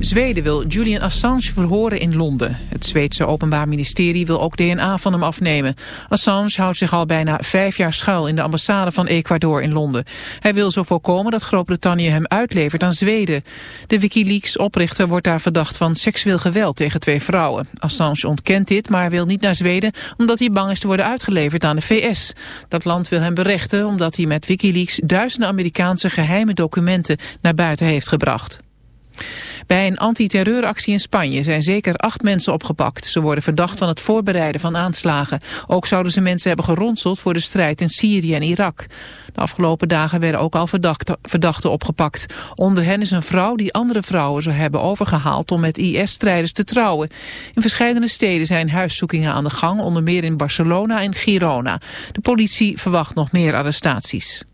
Zweden wil Julian Assange verhoren in Londen. Het Zweedse Openbaar Ministerie wil ook DNA van hem afnemen. Assange houdt zich al bijna vijf jaar schuil in de ambassade van Ecuador in Londen. Hij wil zo voorkomen dat Groot-Brittannië hem uitlevert aan Zweden. De Wikileaks-oprichter wordt daar verdacht van seksueel geweld tegen twee vrouwen. Assange ontkent dit, maar wil niet naar Zweden omdat hij bang is te worden uitgeleverd aan de VS. Dat land wil hem berechten omdat hij met Wikileaks duizenden Amerikaanse geheime documenten naar buiten heeft gebracht. Bij een antiterreuractie in Spanje zijn zeker acht mensen opgepakt. Ze worden verdacht van het voorbereiden van aanslagen. Ook zouden ze mensen hebben geronseld voor de strijd in Syrië en Irak. De afgelopen dagen werden ook al verdachten opgepakt. Onder hen is een vrouw die andere vrouwen zou hebben overgehaald om met IS-strijders te trouwen. In verschillende steden zijn huiszoekingen aan de gang, onder meer in Barcelona en Girona. De politie verwacht nog meer arrestaties.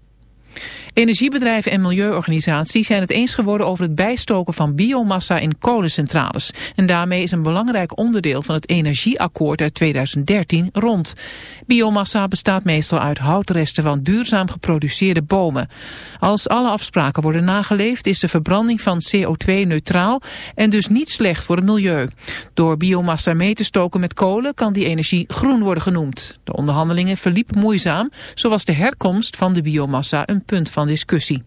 Energiebedrijven en milieuorganisaties zijn het eens geworden over het bijstoken van biomassa in kolencentrales. En daarmee is een belangrijk onderdeel van het energieakkoord uit 2013 rond. Biomassa bestaat meestal uit houtresten van duurzaam geproduceerde bomen. Als alle afspraken worden nageleefd is de verbranding van CO2 neutraal en dus niet slecht voor het milieu. Door biomassa mee te stoken met kolen kan die energie groen worden genoemd. De onderhandelingen verliepen moeizaam, zoals de herkomst van de biomassa een punt van discussie.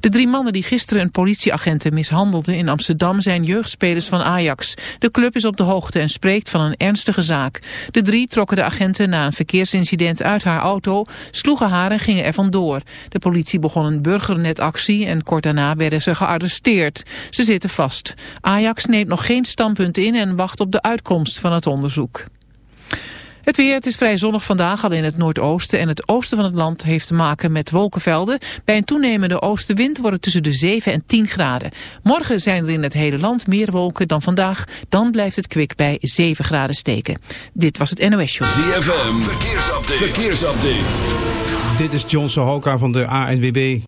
De drie mannen die gisteren een politieagenten mishandelden in Amsterdam zijn jeugdspelers van Ajax. De club is op de hoogte en spreekt van een ernstige zaak. De drie trokken de agenten na een verkeersincident uit haar auto, sloegen haar en gingen er vandoor. De politie begon een burgernetactie en kort daarna werden ze gearresteerd. Ze zitten vast. Ajax neemt nog geen standpunt in en wacht op de uitkomst van het onderzoek. Het weer, het is vrij zonnig vandaag, al in het noordoosten en het oosten van het land heeft te maken met wolkenvelden. Bij een toenemende oostenwind wordt het tussen de 7 en 10 graden. Morgen zijn er in het hele land meer wolken dan vandaag. Dan blijft het kwik bij 7 graden steken. Dit was het NOS Show. ZFM, verkeersupdate. verkeersupdate. Dit is John Sohoka van de ANWB.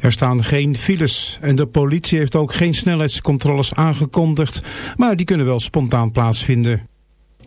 Er staan geen files en de politie heeft ook geen snelheidscontroles aangekondigd, maar die kunnen wel spontaan plaatsvinden.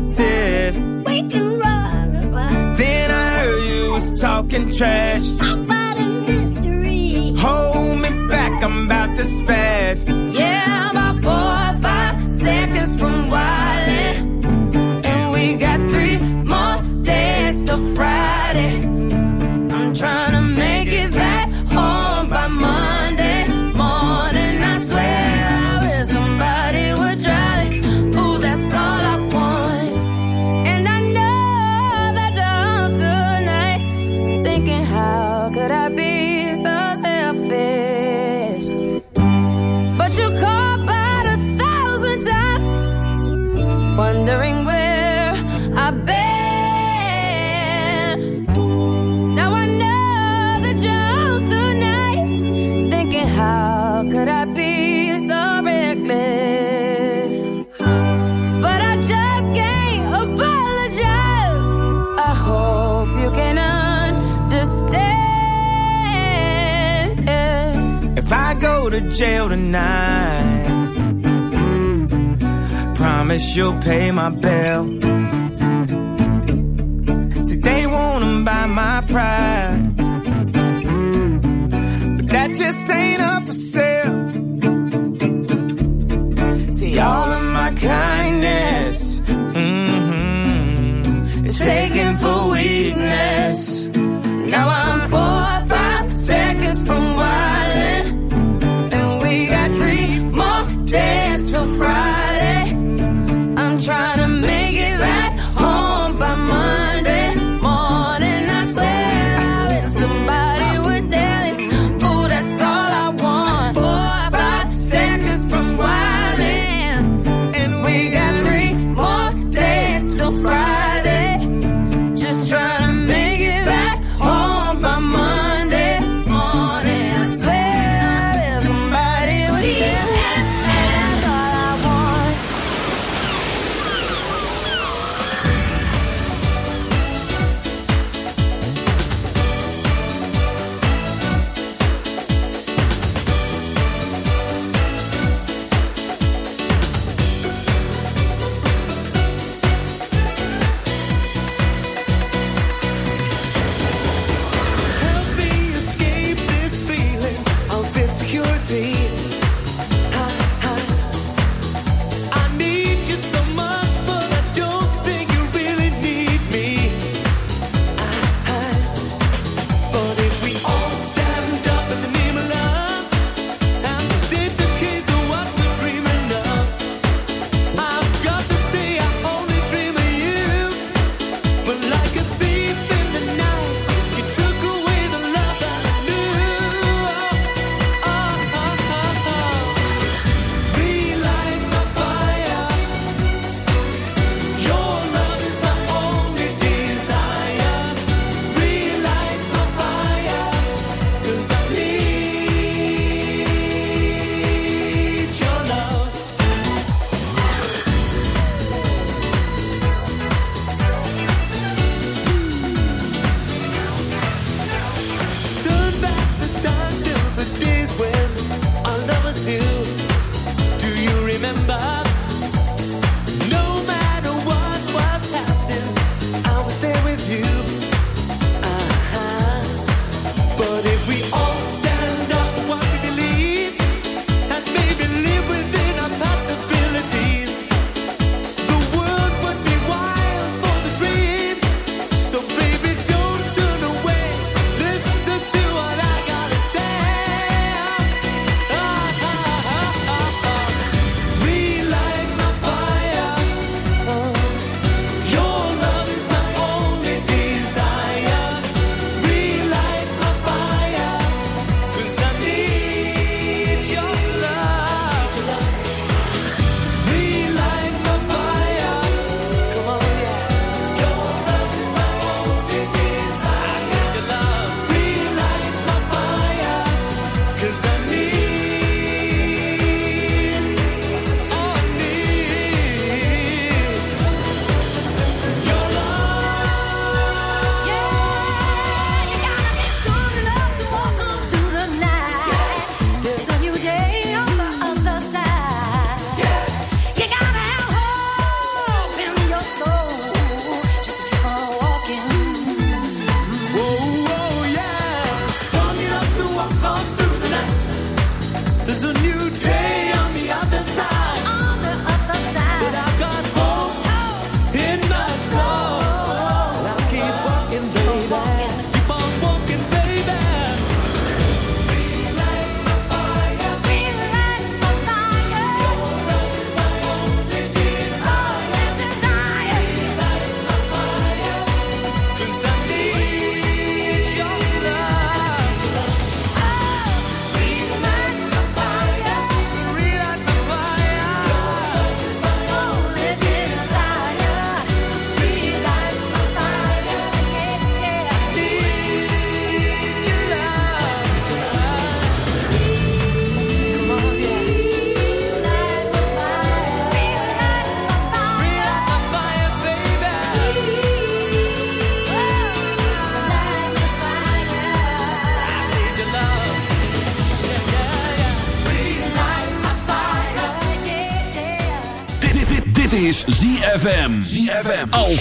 positive. We can run, run. Then I heard you was talking trash. A mystery. Hold me back, I'm about to spaz. jail tonight. Promise you'll pay my bill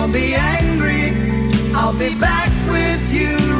Don't be angry, I'll be back with you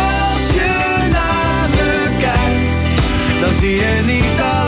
zie je niet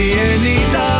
zie je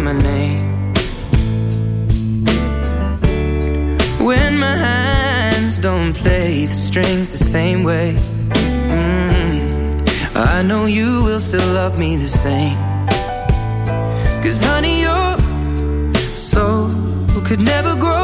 my name. When my hands don't play the strings the same way. Mm, I know you will still love me the same. Cause honey, your soul could never grow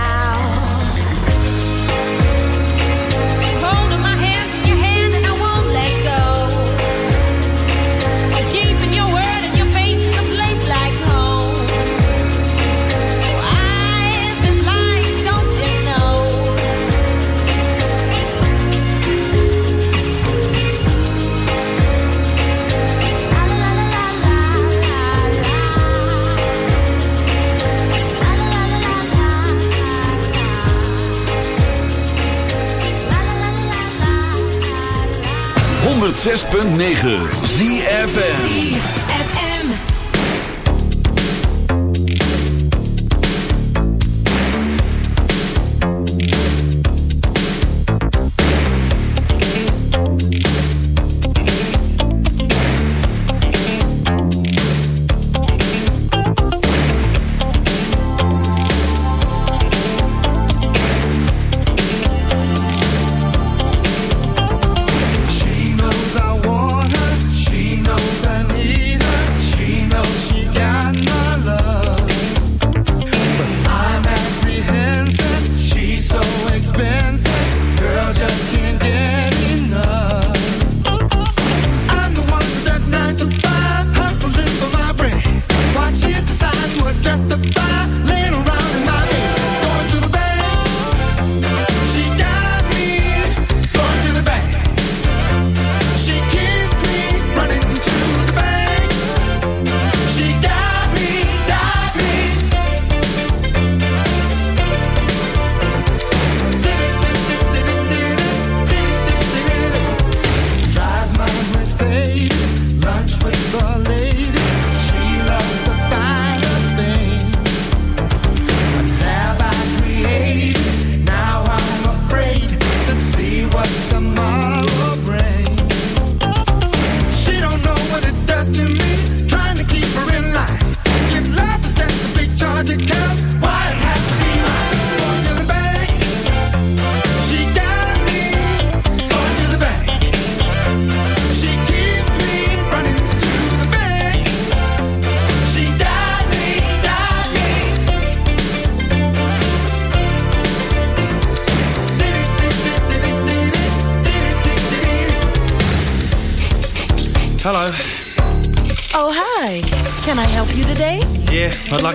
106.9 ZFN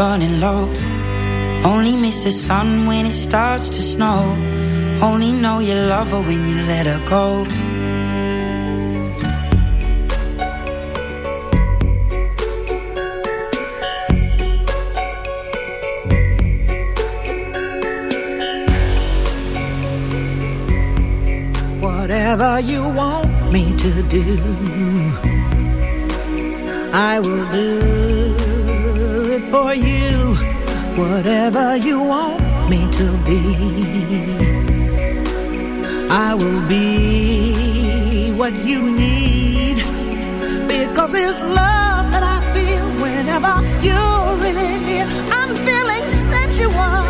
Burning low. Only miss the sun when it starts to snow. Only know you love her when you let her go. Whatever you want me to do, I will do it for you. Whatever you want me to be, I will be what you need. Because it's love that I feel whenever you're really near. I'm feeling sensual.